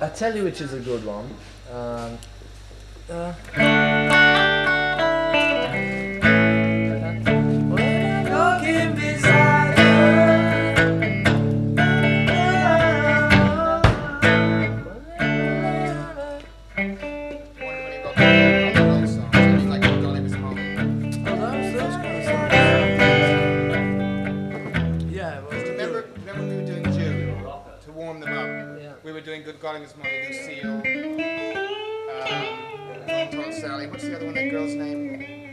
I tell you which is a good one. Um, uh. Yeah, Remember, remember we were doing warm them up. Yeah. We were doing Good Golly Miss Molly, Lucille, um, Tall Sally. What's the other one? That girl's name?